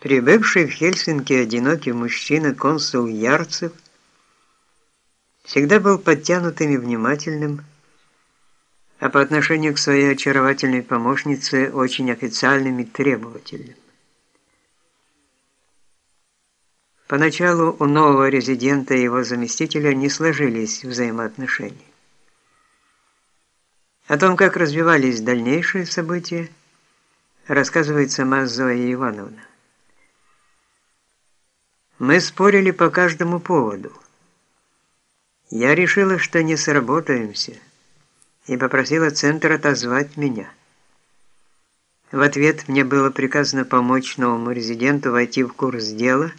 Прибывший в Хельсинки одинокий мужчина, консул Ярцев, всегда был подтянутым и внимательным, а по отношению к своей очаровательной помощнице очень официальным и требовательным. Поначалу у нового резидента и его заместителя не сложились взаимоотношения. О том, как развивались дальнейшие события, рассказывает сама Зоя Ивановна. Мы спорили по каждому поводу. Я решила, что не сработаемся, и попросила Центр отозвать меня. В ответ мне было приказано помочь новому резиденту войти в курс дела,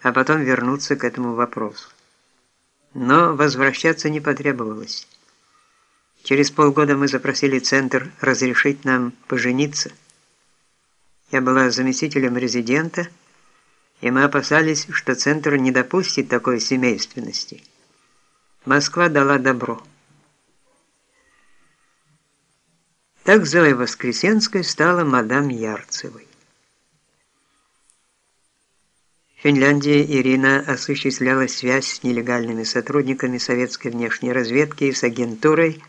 а потом вернуться к этому вопросу. Но возвращаться не потребовалось. Через полгода мы запросили Центр разрешить нам пожениться. Я была заместителем резидента, и мы опасались, что Центр не допустит такой семейственности. Москва дала добро. Так Зоя Воскресенская стала мадам Ярцевой. В Финляндии Ирина осуществляла связь с нелегальными сотрудниками советской внешней разведки и с агентурой,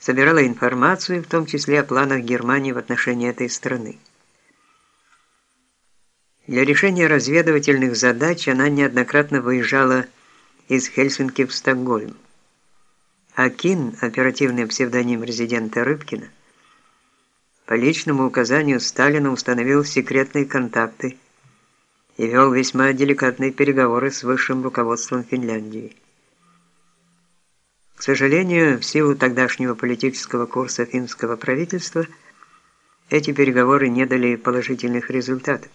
собирала информацию, в том числе о планах Германии в отношении этой страны. Для решения разведывательных задач она неоднократно выезжала из Хельсинки в Стокгольм. Акин, оперативный псевдоним резидента Рыбкина, по личному указанию Сталина установил секретные контакты и вел весьма деликатные переговоры с высшим руководством Финляндии. К сожалению, в силу тогдашнего политического курса финского правительства, эти переговоры не дали положительных результатов.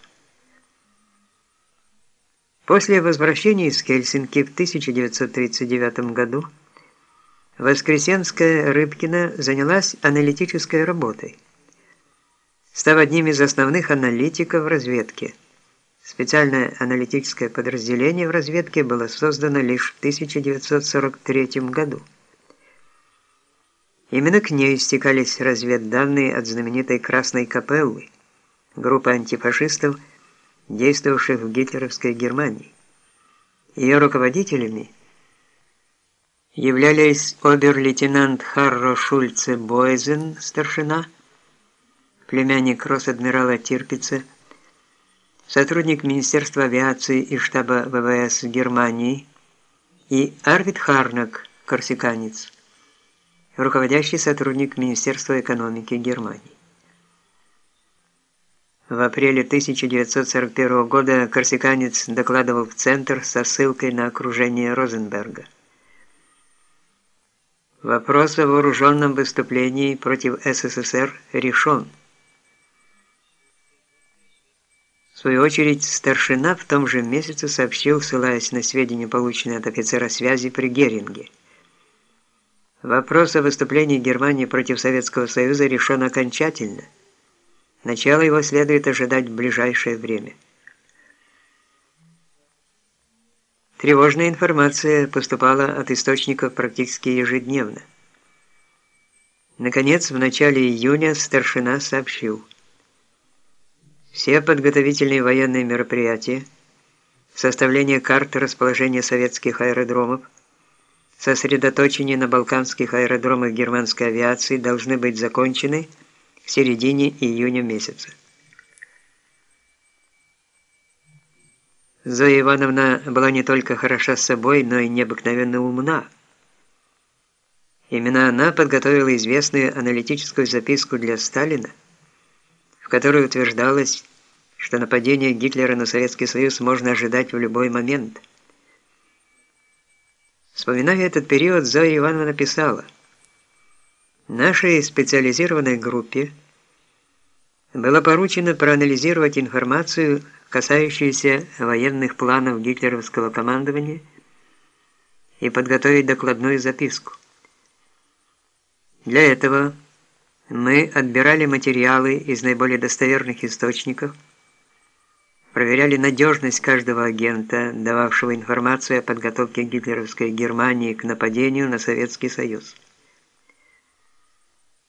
После возвращения из Хельсинки в 1939 году Воскресенская Рыбкина занялась аналитической работой, став одним из основных аналитиков разведки. Специальное аналитическое подразделение в разведке было создано лишь в 1943 году. Именно к ней стекались разведданные от знаменитой Красной Капеллы, группы антифашистов – действовавших в гитлеровской Германии. Ее руководителями являлись обер-лейтенант Харро Шульце Бойзен, старшина, племянник рос-адмирала Тирпица, сотрудник Министерства авиации и штаба ВВС Германии, и Арвид Харнак, корсиканец, руководящий сотрудник Министерства экономики Германии. В апреле 1941 года корсиканец докладывал в Центр со ссылкой на окружение Розенберга. Вопрос о вооруженном выступлении против СССР решен. В свою очередь, старшина в том же месяце сообщил, ссылаясь на сведения, полученные от офицера связи при Геринге. Вопрос о выступлении Германии против Советского Союза решен окончательно – Начало его следует ожидать в ближайшее время. Тревожная информация поступала от источников практически ежедневно. Наконец, в начале июня старшина сообщил. Все подготовительные военные мероприятия, составление карты расположения советских аэродромов, сосредоточение на балканских аэродромах германской авиации должны быть закончены – в середине июня месяца. Зоя Ивановна была не только хороша собой, но и необыкновенно умна. Именно она подготовила известную аналитическую записку для Сталина, в которой утверждалось, что нападение Гитлера на Советский Союз можно ожидать в любой момент. Вспоминая этот период, Зоя Ивановна писала – Нашей специализированной группе было поручено проанализировать информацию, касающуюся военных планов гитлеровского командования и подготовить докладную записку. Для этого мы отбирали материалы из наиболее достоверных источников, проверяли надежность каждого агента, дававшего информацию о подготовке гитлеровской Германии к нападению на Советский Союз.